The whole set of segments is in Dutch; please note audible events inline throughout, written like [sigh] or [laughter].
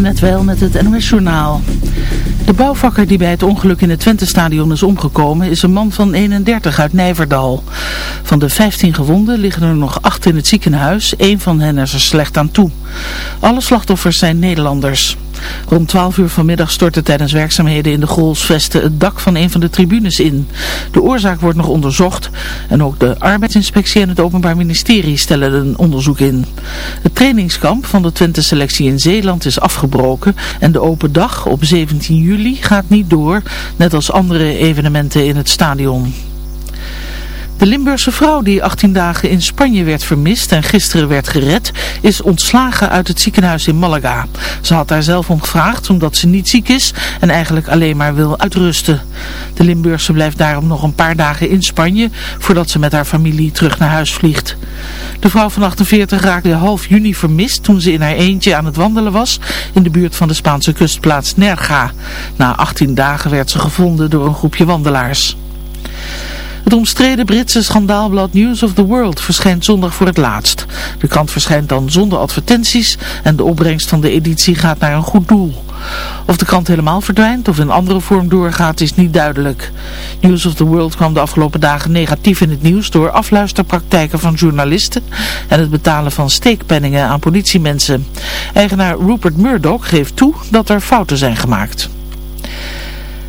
Net wel met het NOS Journaal. De bouwvakker die bij het ongeluk in het Twente-stadion is omgekomen is een man van 31 uit Nijverdal. Van de 15 gewonden liggen er nog 8 in het ziekenhuis. Eén van hen is er slecht aan toe. Alle slachtoffers zijn Nederlanders. Rond 12 uur vanmiddag stortte tijdens werkzaamheden in de Goolsvesten het dak van een van de tribunes in. De oorzaak wordt nog onderzocht en ook de arbeidsinspectie en het Openbaar Ministerie stellen een onderzoek in. Het trainingskamp van de Twente selectie in Zeeland is afgebroken en de open dag op 17 juli gaat niet door, net als andere evenementen in het stadion. De Limburgse vrouw die 18 dagen in Spanje werd vermist en gisteren werd gered, is ontslagen uit het ziekenhuis in Malaga. Ze had daar zelf om gevraagd omdat ze niet ziek is en eigenlijk alleen maar wil uitrusten. De Limburgse blijft daarom nog een paar dagen in Spanje voordat ze met haar familie terug naar huis vliegt. De vrouw van 48 raakte half juni vermist toen ze in haar eentje aan het wandelen was in de buurt van de Spaanse kustplaats Nerga. Na 18 dagen werd ze gevonden door een groepje wandelaars. Het omstreden Britse schandaalblad News of the World verschijnt zondag voor het laatst. De krant verschijnt dan zonder advertenties en de opbrengst van de editie gaat naar een goed doel. Of de krant helemaal verdwijnt of in andere vorm doorgaat is niet duidelijk. News of the World kwam de afgelopen dagen negatief in het nieuws door afluisterpraktijken van journalisten en het betalen van steekpenningen aan politiemensen. Eigenaar Rupert Murdoch geeft toe dat er fouten zijn gemaakt.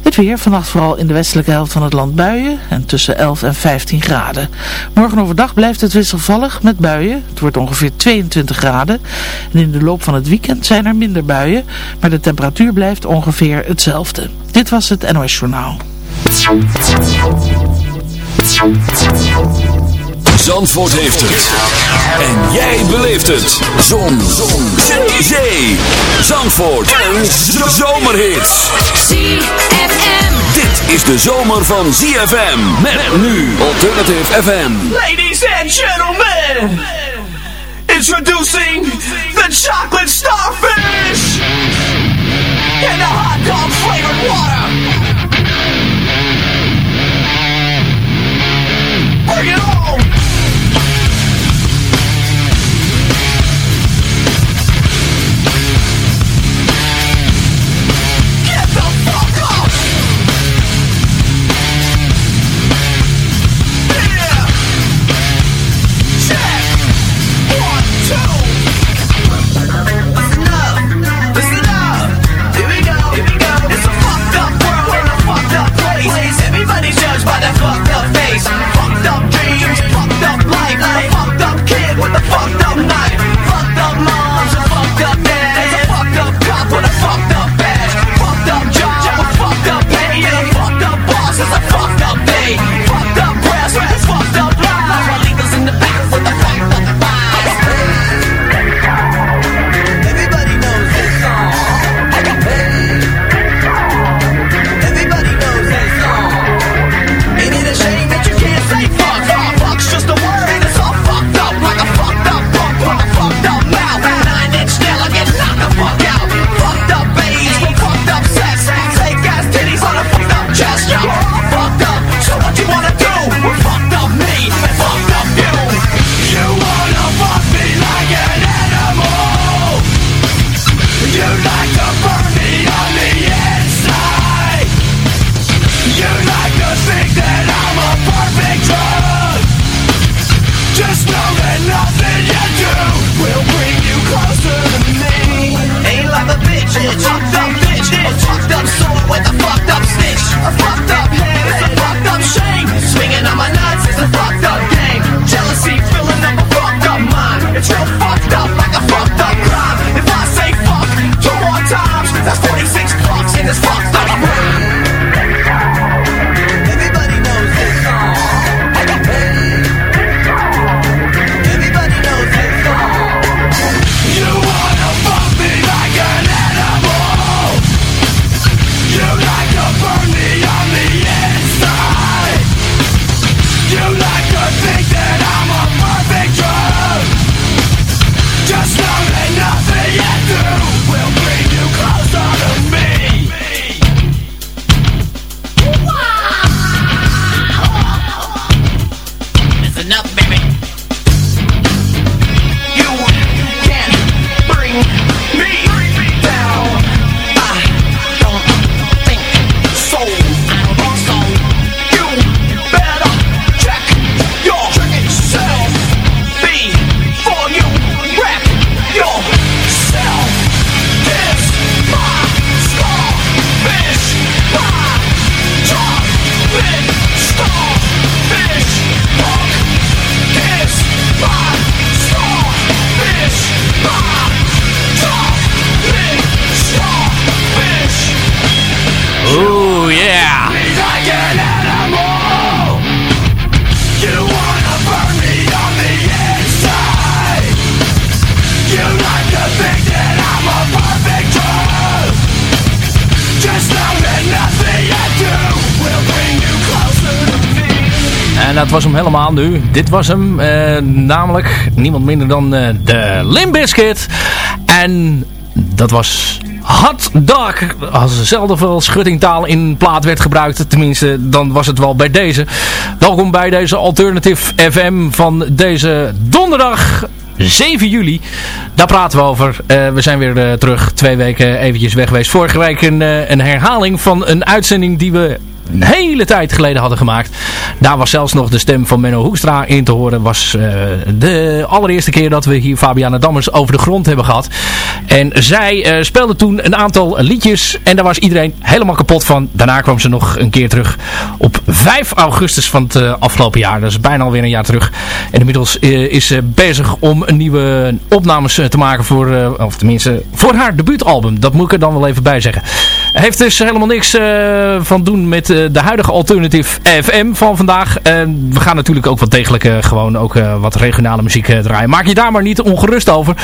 Het weer, vannacht vooral in de westelijke helft van het land buien en tussen 11 en 15 graden. Morgen overdag blijft het wisselvallig met buien. Het wordt ongeveer 22 graden. En in de loop van het weekend zijn er minder buien, maar de temperatuur blijft ongeveer hetzelfde. Dit was het NOS Journaal. Zandvoort heeft het. En jij beleeft het. Zon. Zon. Zee. Zandvoort. Een zomerhit. ZFM. Dit is de zomer van ZFM. Met nu Alternative FM. Ladies and gentlemen, introducing the chocolate starfish and the hot dog flavored water. Bring it on! En dat was hem helemaal nu. Dit was hem. Uh, namelijk niemand minder dan uh, de Limbiskit. En dat was Hot Dog. Als zelden veel schuttingtaal in plaat werd gebruikt. Tenminste, dan was het wel bij deze. Welkom bij deze Alternative FM van deze donderdag 7 juli. Daar praten we over. Uh, we zijn weer terug. Twee weken eventjes weg geweest. Vorige week een, een herhaling van een uitzending die we een hele tijd geleden hadden gemaakt. Daar was zelfs nog de stem van Menno Hoekstra in te horen. was uh, de allereerste keer dat we hier Fabiana Dammers over de grond hebben gehad. En zij uh, speelde toen een aantal liedjes. En daar was iedereen helemaal kapot van. Daarna kwam ze nog een keer terug op 5 augustus van het uh, afgelopen jaar. Dat is bijna alweer een jaar terug. En inmiddels is ze bezig om nieuwe opnames te maken voor, of tenminste, voor haar debuutalbum. Dat moet ik er dan wel even bij zeggen. Heeft dus helemaal niks van doen met de huidige Alternative FM van vandaag. En we gaan natuurlijk ook wat degelijk gewoon ook wat regionale muziek draaien. Maak je daar maar niet ongerust over.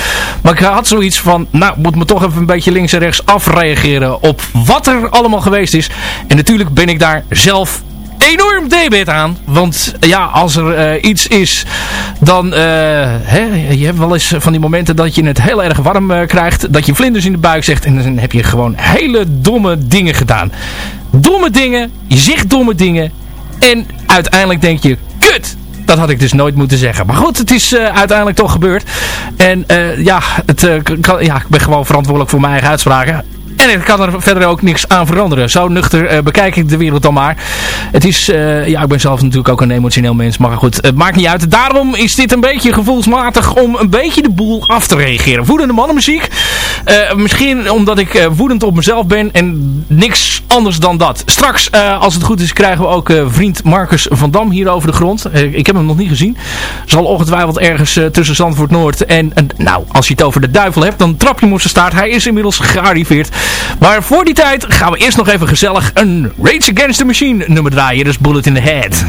Maar ik had zoiets van, nou moet me toch even een beetje links en rechts afreageren op wat er allemaal geweest is. En natuurlijk ben ik daar zelf enorm debet aan. Want ja, als er uh, iets is, dan... Uh, hè, je hebt wel eens van die momenten dat je het heel erg warm uh, krijgt. Dat je vlinders in de buik zegt. En dan heb je gewoon hele domme dingen gedaan. Domme dingen. Je zegt domme dingen. En uiteindelijk denk je, kut, dat had ik dus nooit moeten zeggen. Maar goed, het is uiteindelijk toch gebeurd. En ja, het, kan, ja, ik ben gewoon verantwoordelijk voor mijn eigen uitspraken. En ik kan er verder ook niks aan veranderen. Zo nuchter uh, bekijk ik de wereld dan maar. Het is, uh, ja, ik ben zelf natuurlijk ook een emotioneel mens. Maar goed, het maakt niet uit. Daarom is dit een beetje gevoelsmatig om een beetje de boel af te reageren. Woedende mannenmuziek. Uh, misschien omdat ik woedend op mezelf ben en niks anders dan dat. Straks, als het goed is, krijgen we ook vriend Marcus van Dam hier over de grond. ik heb hem nog niet gezien. Zal ongetwijfeld ergens tussen Zandvoort Noord en, nou, als je het over de duivel hebt, dan trap je hem op zijn staart. Hij is inmiddels gearriveerd. Maar voor die tijd gaan we eerst nog even gezellig een Rage Against the Machine nummer draaien. Dus Bullet in the Head.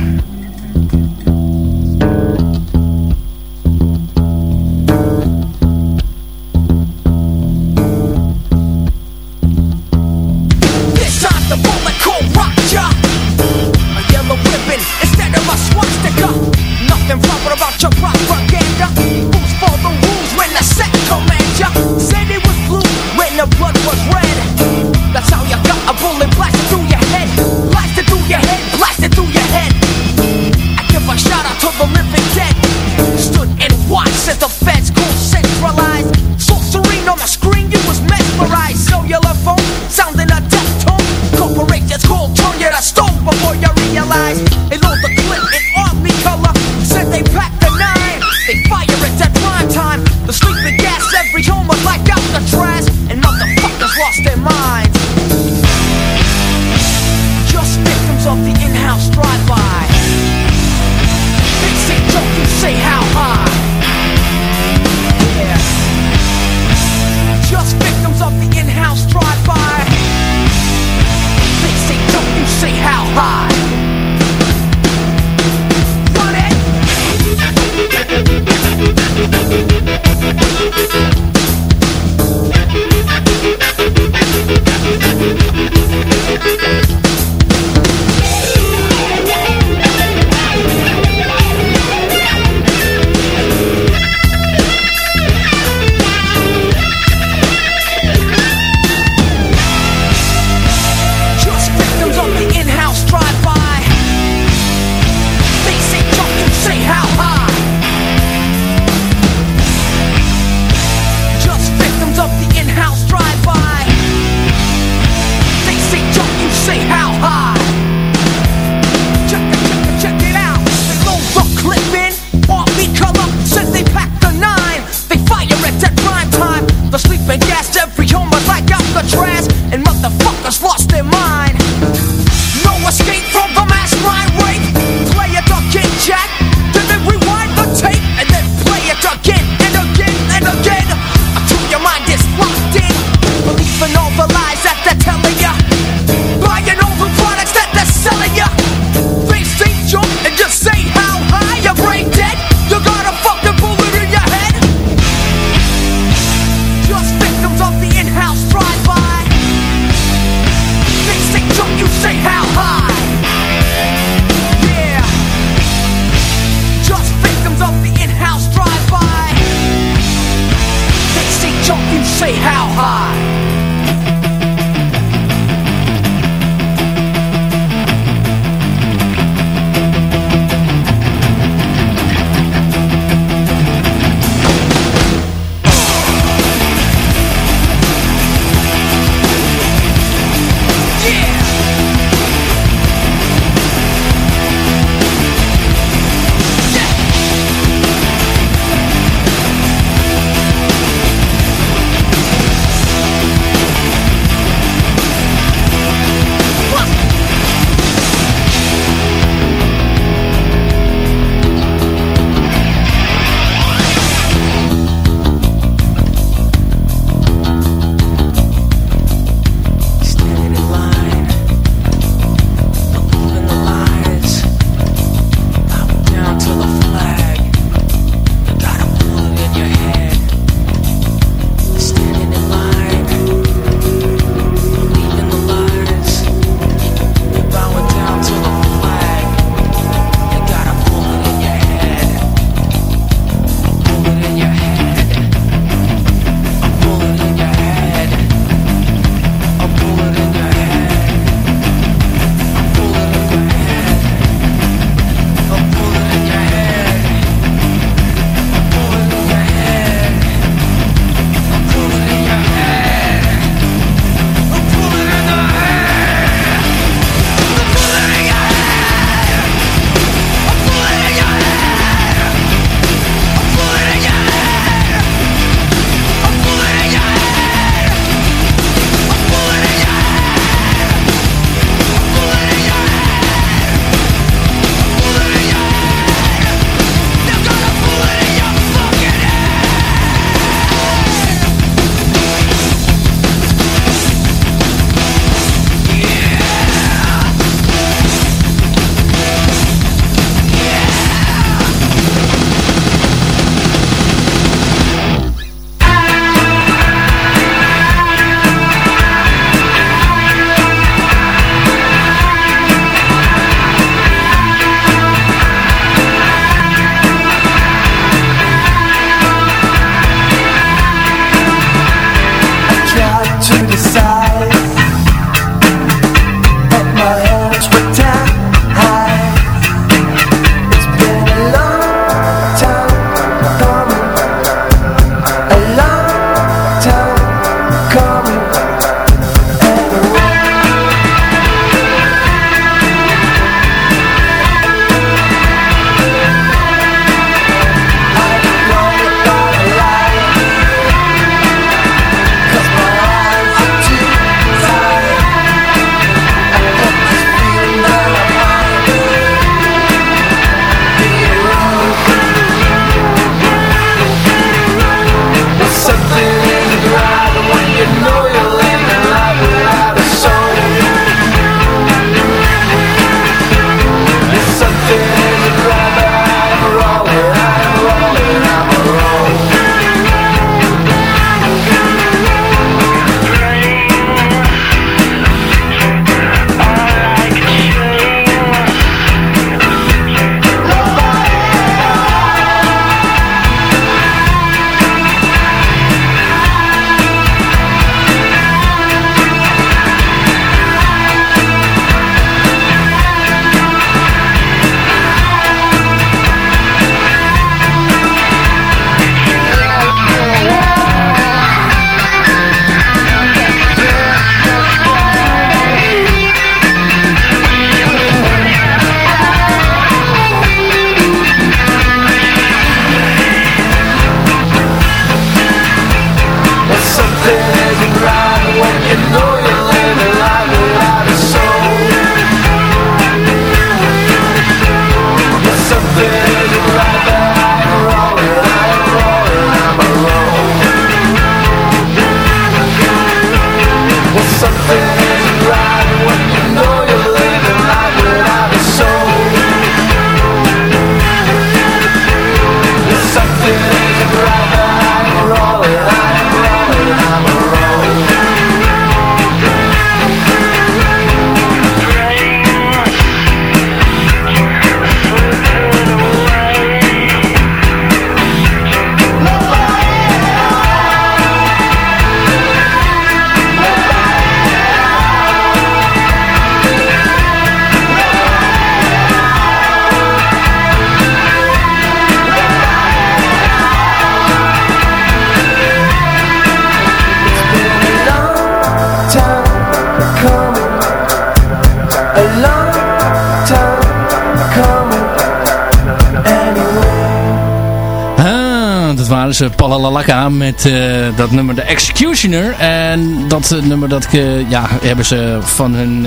Met uh, dat nummer The Executioner. En dat uh, nummer dat uh, ja, hebben ze van hun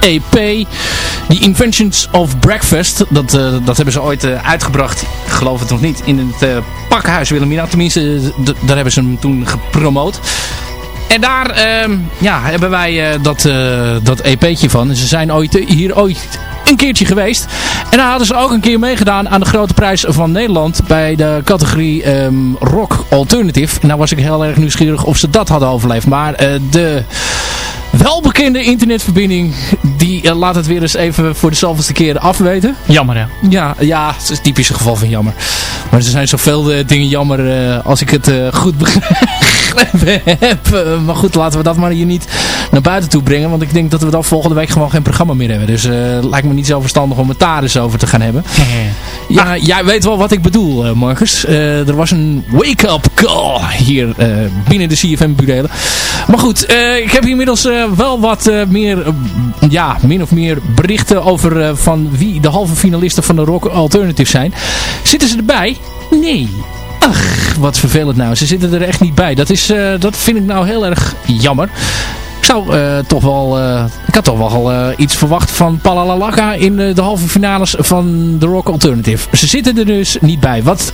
EP, The Inventions of Breakfast. Dat, dat hebben ze ooit uitgebracht, geloof het nog niet, in het pakhuis Wilhelmina. Tenminste, daar hebben ze hem toen gepromoot. En daar ehm, ja, hebben wij dat, dat EP'tje van. Ze zijn ooit, hier ooit een keertje geweest. En daar hadden ze ook een keer meegedaan aan de grote prijs van Nederland bij de categorie um, Rock Alternative. En nou was ik heel erg nieuwsgierig of ze dat hadden overleefd. Maar uh, de welbekende internetverbinding, die uh, laat het weer eens even voor de zoveelste keer afweten. Jammer hè? Ja, ja, het is een typisch geval van jammer. Maar er zijn zoveel uh, dingen jammer als ik het goed begrepen heb. [laughs] maar goed, laten we dat maar hier niet naar buiten toe brengen. Want ik denk dat we dan volgende week gewoon geen programma meer hebben. Dus het lijkt me niet zo verstandig om het daar eens over te gaan hebben. [laughs] ja, jij weet wel wat ik bedoel, Marcus. er was een wake-up call hier binnen de CFM-burelen. Maar goed, ik heb hier inmiddels wel wat meer, ja, min of meer berichten over van wie de halve finalisten van de Rock Alternative zijn. Zitten ze erbij? Nee. Ach, wat vervelend nou. Ze zitten er echt niet bij. Dat, is, dat vind ik nou heel erg jammer ik zou uh, toch wel, uh, ik had toch wel uh, iets verwacht van Palalalaka in de halve finales van The Rock Alternative. Ze zitten er dus niet bij. Wat,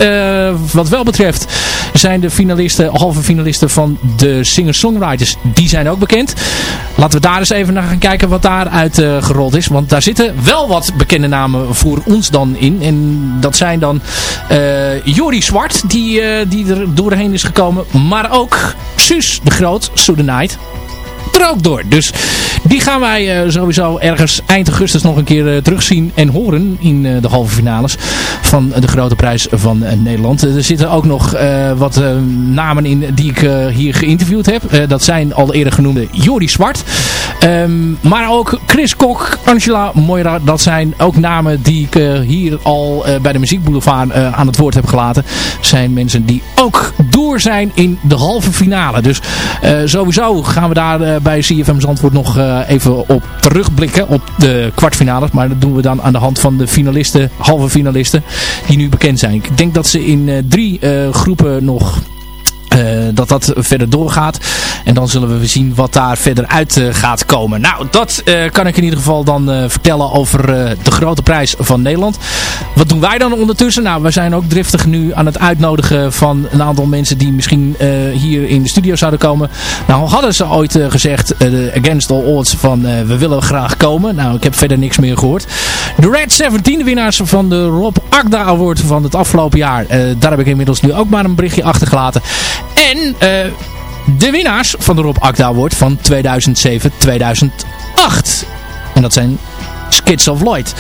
wat wel betreft zijn de finalisten, halve finalisten van de singer-songwriters, die zijn ook bekend. Laten we daar eens even naar gaan kijken wat daaruit gerold is. Want daar zitten wel wat bekende namen voor ons dan in. En dat zijn dan Jori Zwart, die, die er doorheen is gekomen. Maar ook Suus de Groot, So The Night er ook door. Dus die gaan wij uh, sowieso ergens eind augustus nog een keer uh, terugzien en horen in uh, de halve finales van de grote prijs van Nederland. er zitten ook nog wat namen in die ik hier geïnterviewd heb. dat zijn al eerder genoemde Jori Zwart. Um, maar ook Chris Kok, Angela Moira. Dat zijn ook namen die ik hier al bij de Muziekboulevard aan het woord heb gelaten. zijn mensen die ook door zijn in de halve finale. Dus sowieso gaan we daar bij CFM Zandvoort nog even op terugblikken op de kwartfinales. Maar dat doen we dan aan de hand van de finalisten, halve finalisten, die nu bekend zijn. Ik denk dat ze in uh, drie groepen nog uh, dat dat verder doorgaat. En dan zullen we zien wat daar verder uit uh, gaat komen. Nou, dat uh, kan ik in ieder geval dan vertellen over de grote prijs van Nederland. Wat doen wij dan ondertussen? Nou, we zijn ook driftig nu aan het uitnodigen van een aantal mensen die misschien hier in de studio zouden komen. Nou, hadden ze ooit gezegd, against all odds, van we willen graag komen. Nou, ik heb verder niks meer gehoord. De Red 17, de winnaars van de Rob Agda Award van het afgelopen jaar. daar heb ik inmiddels nu ook maar een berichtje achtergelaten. En uh, de winnaars van de Rob Akda Award van 2007-2008. En dat zijn Skids of Lloyd.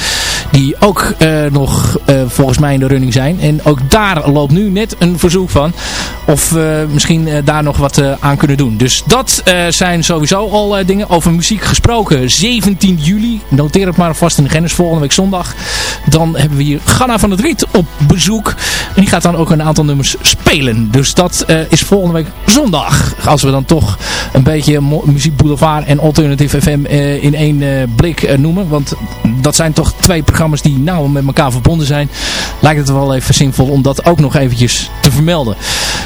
Die ook uh, nog uh, volgens mij in de running zijn. En ook daar loopt nu net een verzoek van. Of we misschien uh, daar nog wat aan kunnen doen. Dus dat zijn sowieso al dingen. Over muziek gesproken. 17 juli. Noteer het maar vast in de gennis. Volgende week zondag. Dan hebben we hier Ganna van het Riet op bezoek. En die gaat dan ook een aantal nummers spelen. Dus dat is volgende week zondag. Als we dan toch een beetje Muziek Boulevard en Alternative FM in één blik noemen. Want dat zijn toch twee programma's die nauw met elkaar verbonden zijn. Lijkt het wel even zinvol om dat ook nog eventjes te vermelden.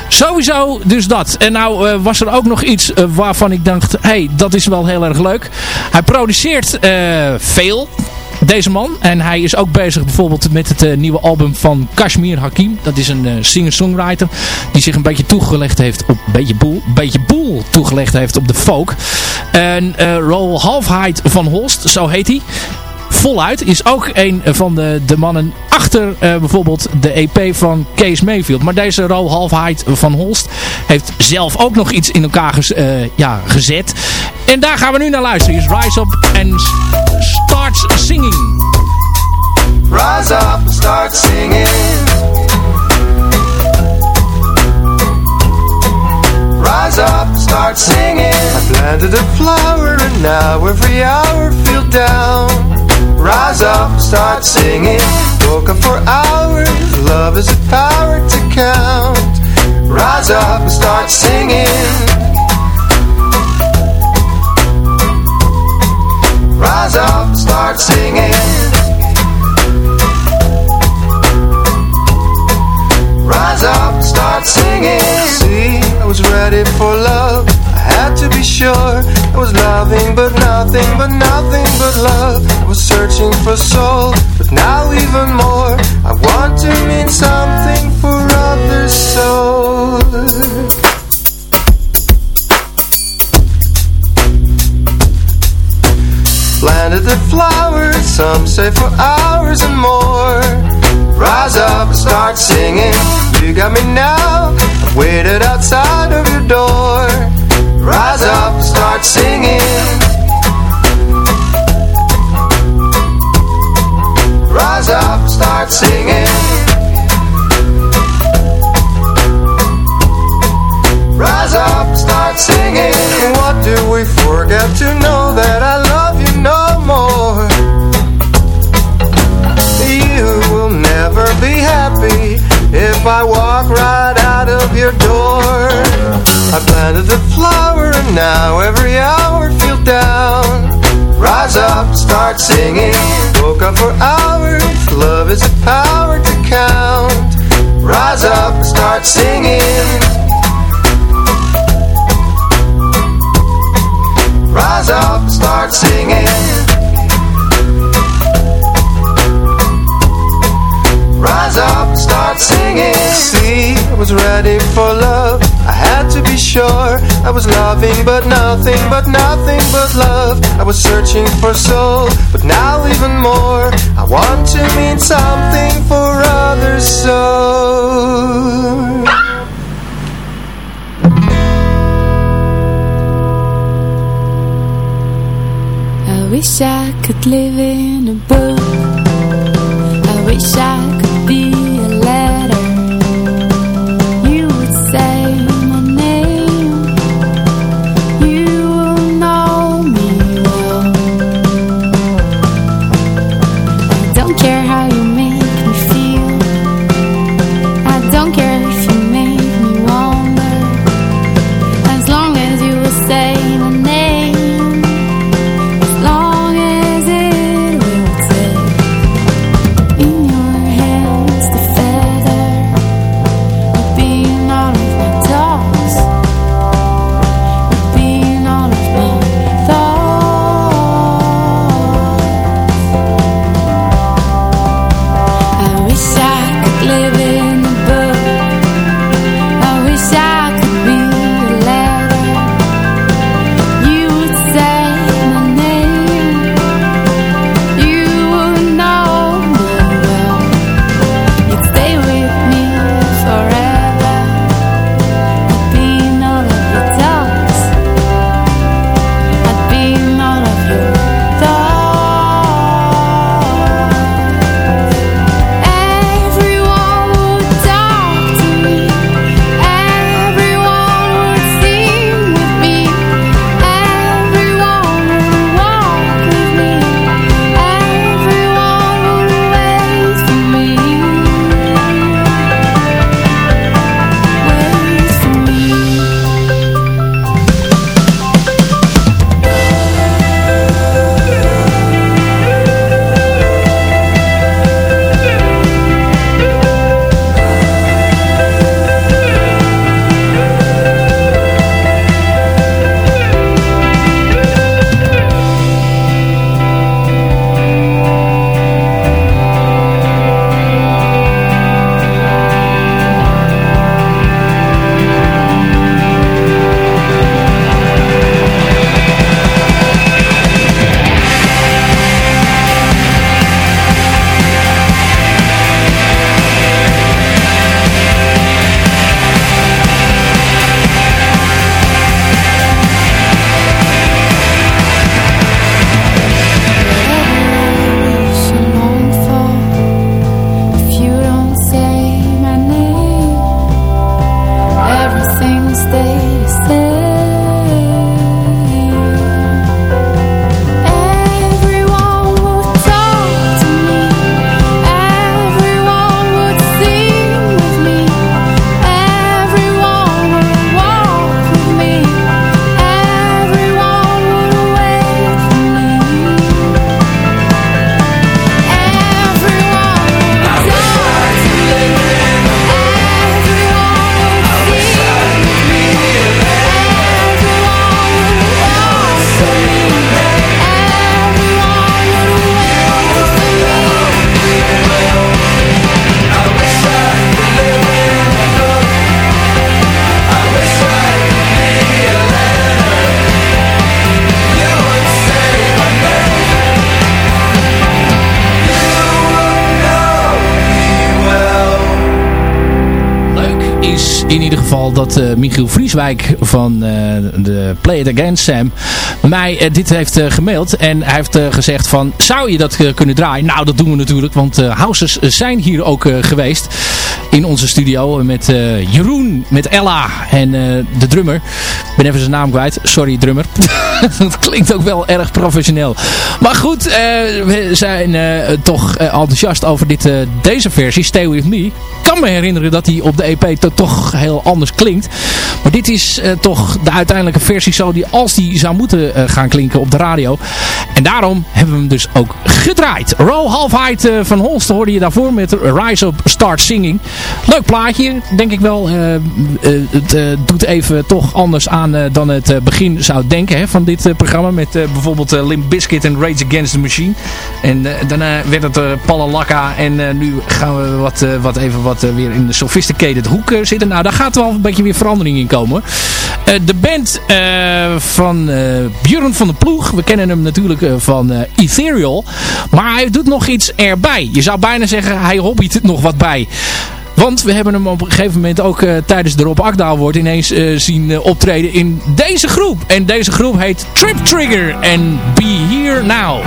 Sowieso dus dat. En nou uh, was er ook nog iets uh, waarvan ik dacht, hé, hey, dat is wel heel erg leuk. Hij produceert uh, veel deze man. En hij is ook bezig bijvoorbeeld met het uh, nieuwe album van Kashmir Hakim. Dat is een uh, singer-songwriter die zich een beetje toegelegd heeft op een beetje boel, beetje boel toegelegd heeft op de folk. En uh, Roel Halfheid van Holst, zo heet hij. Voluit is ook een van de, de mannen achter uh, bijvoorbeeld de EP van Kees Mayfield. Maar deze Roel Halfheid van Holst heeft zelf ook nog iets in elkaar ges, uh, ja, gezet. En daar gaan we nu naar luisteren. Is Rise Up and Start Singing. Rise up and start singing. rise up and start singing. I planted a flower and now every hour feel down. Rise up start singing. Woke for hours. Love is a power to count. Rise up and start singing. Rise up and start singing. Rise up and start singing. See, I was ready for love. I had to be sure. I was loving, but nothing, but nothing but love. I was searching for soul, but now even more. I want to mean something for others' souls. planted the flowers, some say for hours and more. Rise up and start singing. You got me now. I've waited outside of your door. Rise up start singing. Rise up start singing. Rise up start singing. What do we forget to know that I love you no more? You will never be happy if I walk right I planted the flower and now every hour feel down. Rise up, start singing. Woke up for hours. Love is a power to count. Rise up, start singing. Rise up, start singing. Start singing. See, I was ready for love. I had to be sure. I was loving, but nothing, but nothing but love. I was searching for soul, but now even more. I want to mean something for others so. I wish I could live in a book. I wish I dat uh, Michiel Vrieswijk van uh, de Play It Again Sam mij uh, dit heeft gemaild. En hij heeft gezegd van, zou je dat kunnen draaien? Nou, dat doen we natuurlijk, want Houses zijn hier ook geweest in onze studio met Jeroen, met Ella en de drummer. Ik ben even zijn naam kwijt. Sorry, drummer. [laughs] dat klinkt ook wel erg professioneel. Maar goed, we zijn toch enthousiast over dit, deze versie, Stay With Me. Ik kan me herinneren dat hij op de EP toch heel anders klinkt. Maar dit is uh, toch de uiteindelijke versie zo die als die zou moeten uh, gaan klinken op de radio. En daarom hebben we hem dus ook gedraaid. Row Half Height uh, van Holst hoorde je daarvoor met Rise Up Start Singing. Leuk plaatje, denk ik wel. het doet even toch anders aan dan het begin zou denken hè, van dit programma. Met bijvoorbeeld Limp Bizkit en Rage Against the Machine. En daarna werd het Palalaka. En nu gaan we wat, wat even wat weer in de sophisticated hoek zitten. Nou, daar gaat wel een beetje weer verandering in komen. Uh, de band uh, van uh, van de Ploeg. We kennen hem natuurlijk van Ethereal. Maar hij doet nog iets erbij. Je zou bijna zeggen, hij hobbyt nog wat bij. Want we hebben hem op een gegeven moment ook tijdens de Rob Akda wordt ineens zien optreden in deze groep. En deze groep heet Trip Trigger en Be Here Now.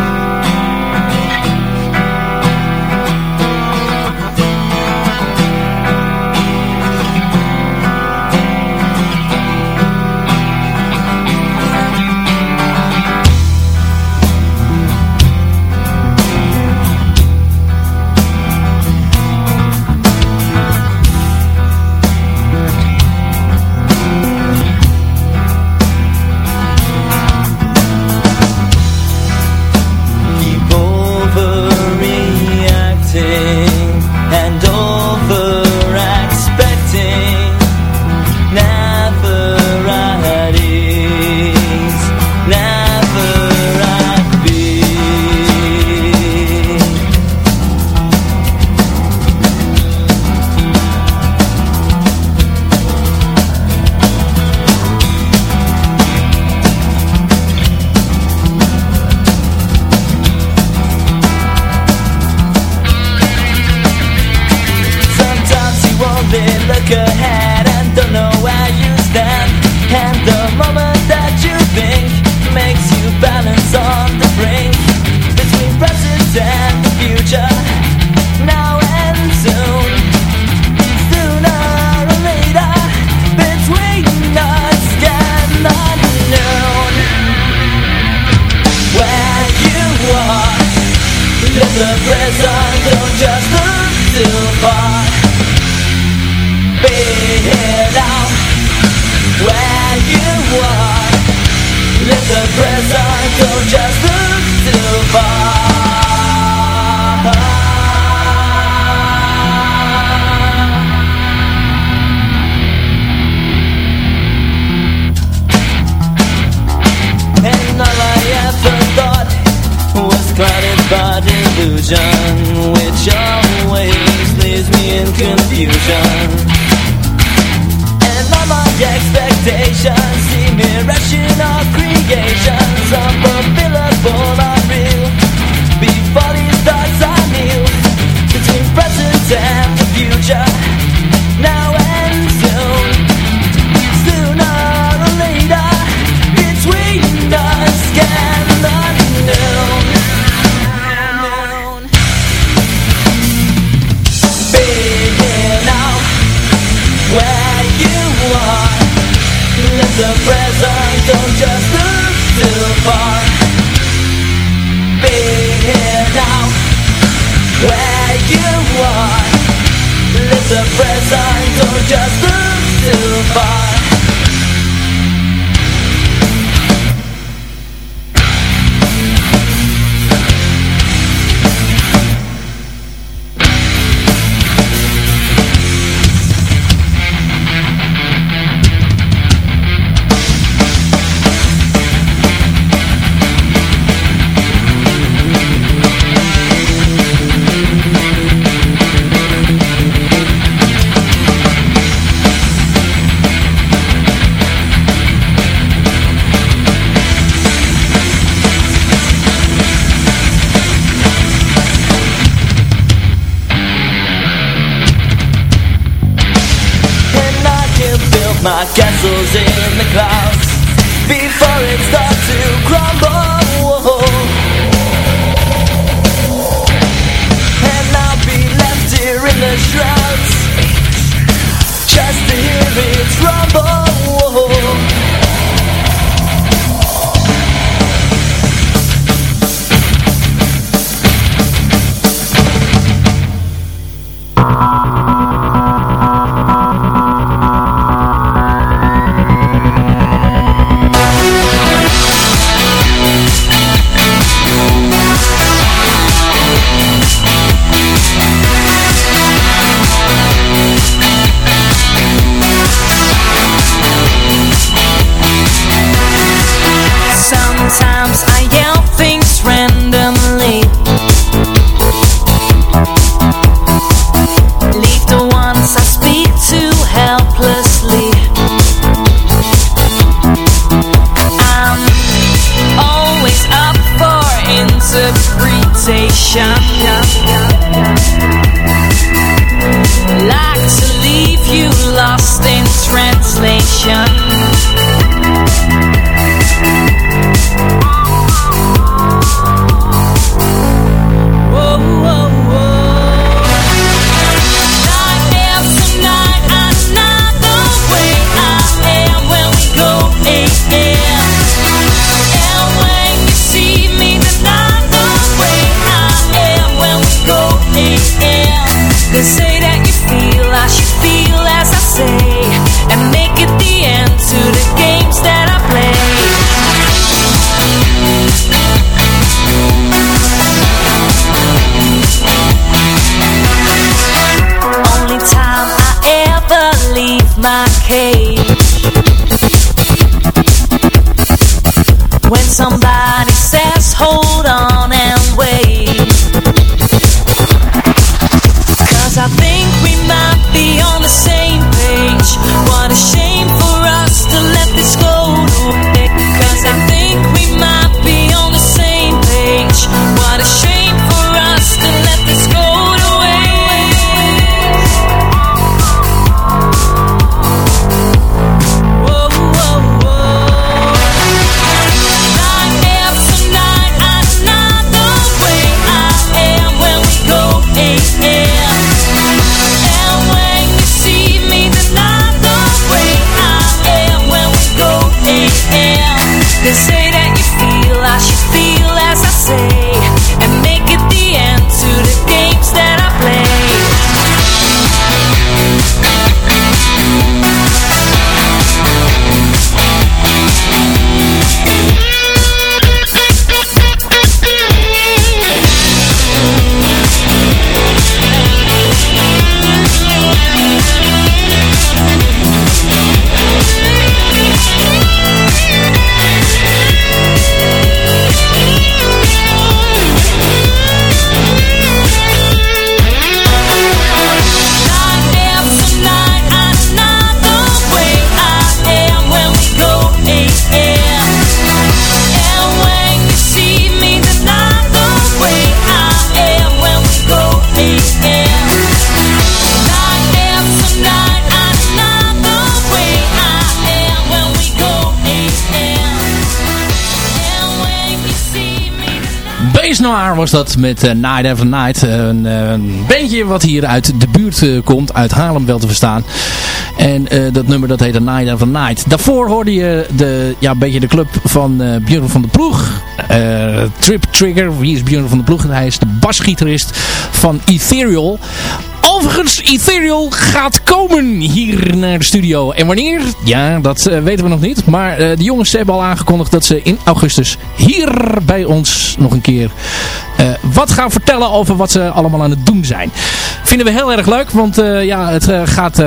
My castle's in the clouds. Before it starts to crumble. Was dat met eh, Night After Night. Eh, Een, eh, een bandje wat hier uit de buurt komt. Uit Haarlem wel te verstaan. En dat nummer dat heette Night After Night. Daarvoor hoorde je de, ja, een beetje de club van eh Björn van de Ploeg. Trip Trigger. Wie is Björn van de Ploeg? Hij is de basgitarist van Ethereal. Overigens, Ethereal gaat komen hier naar de studio. En wanneer? Ja, dat eh, weten we nog niet. Maar eh, de jongens hebben al aangekondigd dat ze in augustus hier bij ons nog een keer eh, wat gaan vertellen over wat ze allemaal aan het doen zijn. Vinden we heel erg leuk, want ja, het gaat...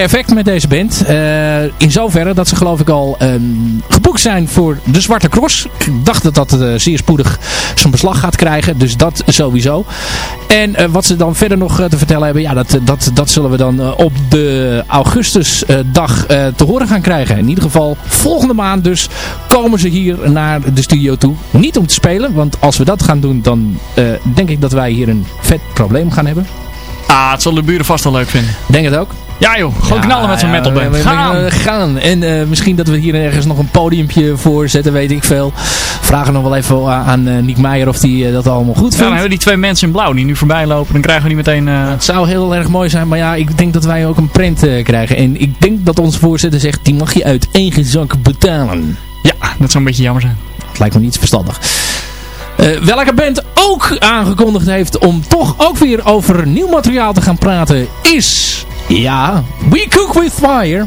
perfect met deze band. Eh, in zoverre dat ze geloof ik al ehm, geboekt zijn voor de Zwarte Cross. Ik dacht dat dat eh, zeer spoedig zijn beslag gaat krijgen. Dus dat sowieso. En eh, wat ze dan verder nog te vertellen hebben. Ja, dat, dat, dat zullen we dan op de augustusdag te horen gaan krijgen. In ieder geval volgende maand dus komen ze hier naar de studio toe. Niet om te spelen. Want als we dat gaan doen dan denk ik dat wij hier een vet probleem gaan hebben. Ah, het zullen de buren vast wel leuk vinden. Denk het ook. Ja joh, gewoon Ja, knallen met zo'n ja, metalband. Gaan! we- gaan. En eh, misschien dat we hier ergens nog een podiumpje voor zetten, weet ik veel. Vragen nog wel even aan, aan eh, Niek Meijer of die eh, dat allemaal goed Ja, dan vindt. hebben we die twee mensen in blauw die nu voorbij lopen. Dan krijgen we die meteen... het zou heel erg mooi zijn, maar ja, ik denk dat wij ook een print krijgen. En ik denk dat onze voorzitter zegt, die mag je uit eigen zak betalen. ja, dat zou een beetje jammer zijn. Dat lijkt me niet verstandig. Welke band ook aangekondigd heeft om toch ook weer over nieuw materiaal te gaan praten is... Ja, We Cook With Fire.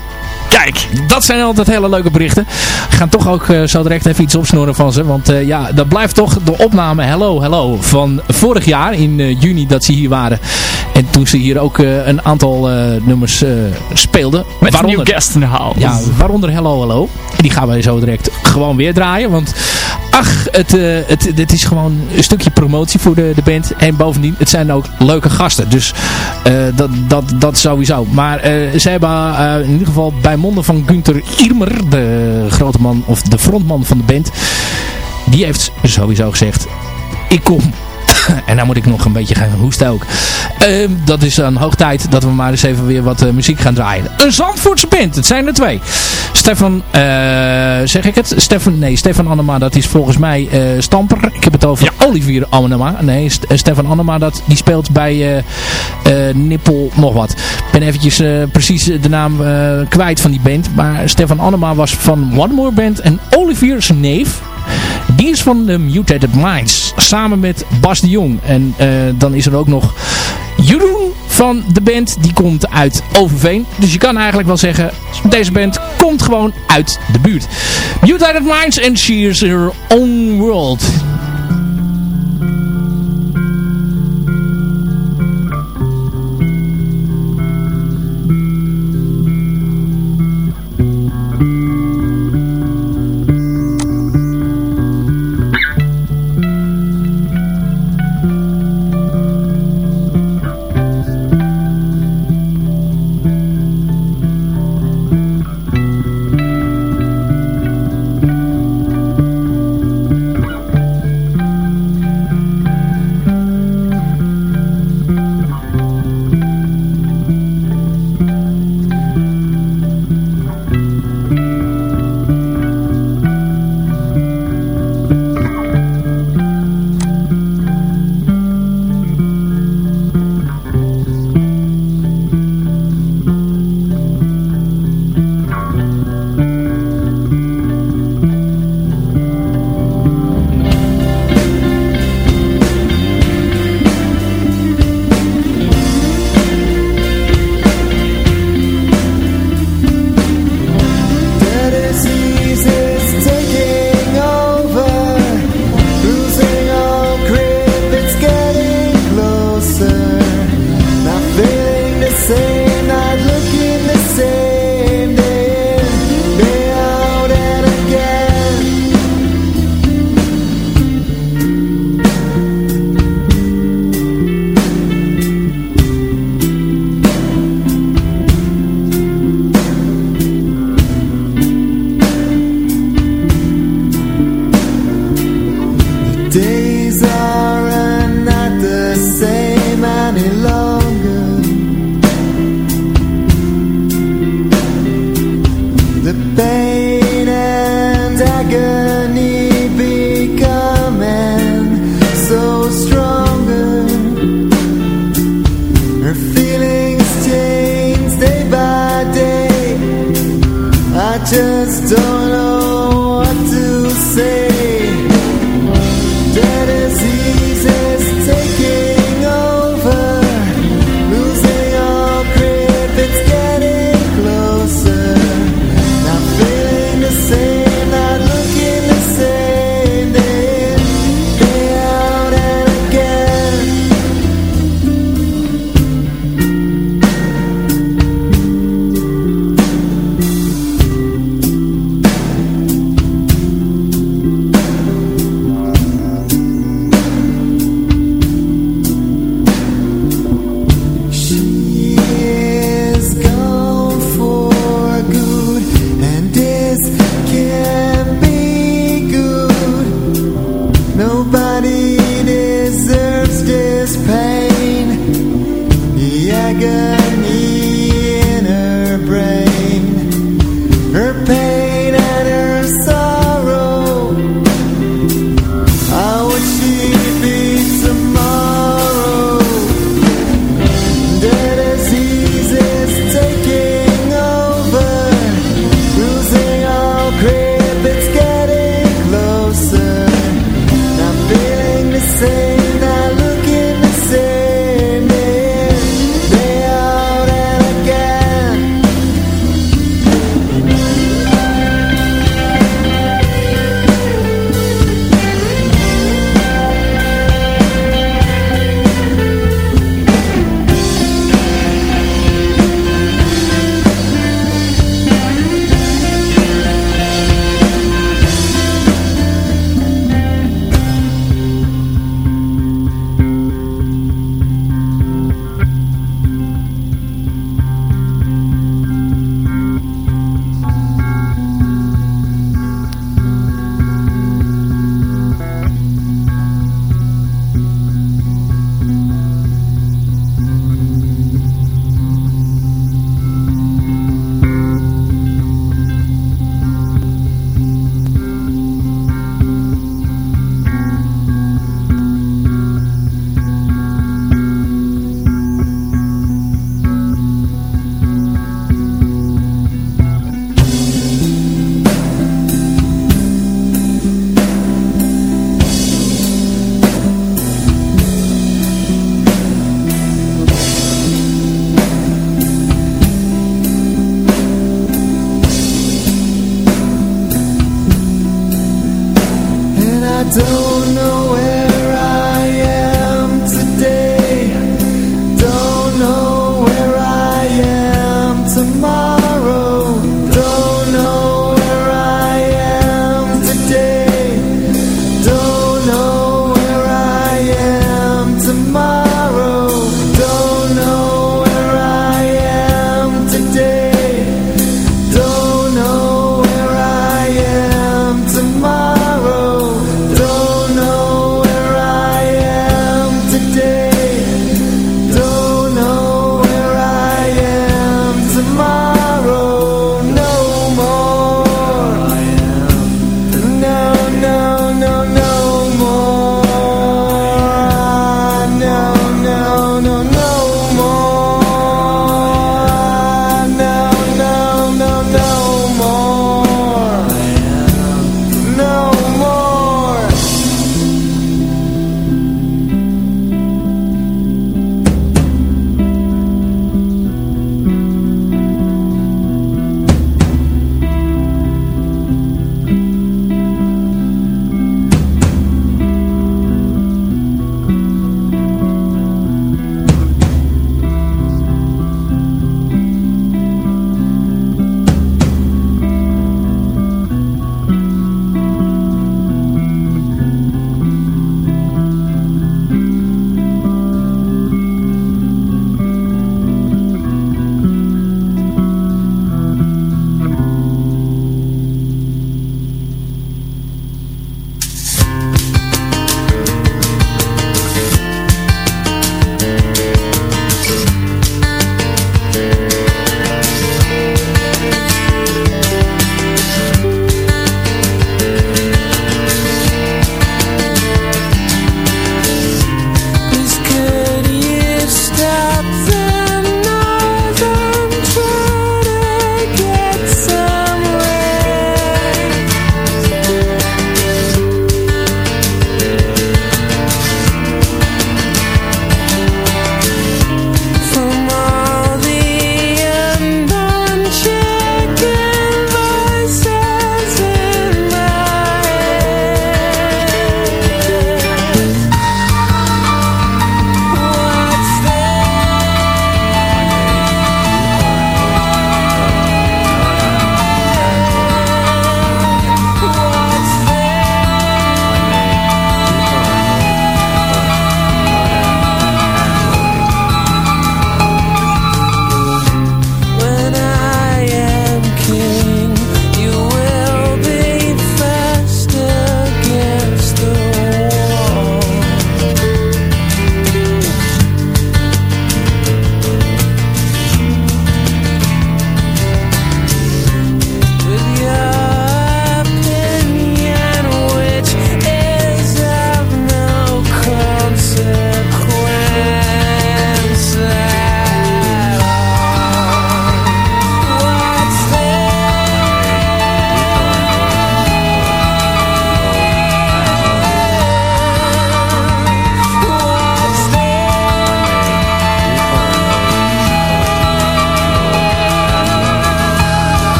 Kijk, Dat zijn altijd hele leuke berichten. We gaan toch ook eh, zo direct even iets opsnoren van ze. Want eh, ja, dat blijft toch de opname Hello Hello van vorig jaar in eh, juni dat ze hier waren. En toen ze hier ook een aantal nummers speelden. met een waaronder, nieuw guest in de house. ja, waaronder Hello Hello. En die gaan wij zo direct gewoon weer draaien. Want ach, het, eh, het, het is gewoon een stukje promotie voor de, de band. En bovendien, het zijn ook leuke gasten. Dus eh, dat, dat, dat sowieso. Maar eh ze hebben in ieder geval bij monden van Günther Irmer, de grote man of de frontman van de band. Die heeft sowieso gezegd, ik kom. [laughs] En nou moet ik nog een beetje gaan hoesten ook. Ehm, dat is aan hoog tijd dat we maar eens even weer wat eh, muziek gaan draaien. Een Zandvoortse band, het zijn er twee. Stefan, eh, zeg ik het? Stefan, nee, Stefan Annema, dat is volgens mij eh, Stamper. Ik heb het over Olivier Annema. Nee, St- Stefan Annema, dat, die speelt bij Nippel nog wat. Ik ben eventjes precies de naam kwijt van die band. Maar Stefan Annema was van One More Band. En Olivier, zijn neef, die is van de Mutated Minds. Samen met Bas de Jong. En eh, dan is er ook nog Jeroen van de band. Die komt uit Overveen. Dus je kan eigenlijk wel zeggen, deze band komt gewoon uit de buurt. Mutated Minds She is Her Own World.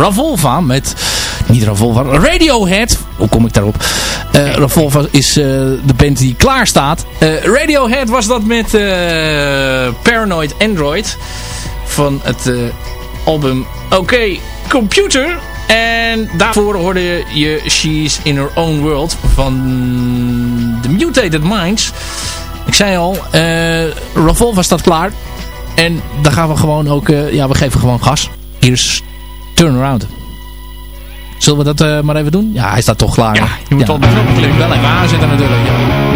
Ravolva met... Niet Ravolva, Radiohead. Hoe kom ik daarop? Eh Ravolva is eh, de band die klaar staat. Eh, Radiohead was dat met Paranoid Android. Van het album OK Computer. En daarvoor hoorde je She's in Her Own World van The Mutated Minds. Ik zei al, Revolver staat klaar. En dan gaan we gewoon ook, ja we geven gewoon gas. Is Turnaround. Zullen we dat eh, maar even doen? Ja, hij staat toch klaar. Ja, je moet wel de knop klikken. Wel even aanzetten natuurlijk. Ja.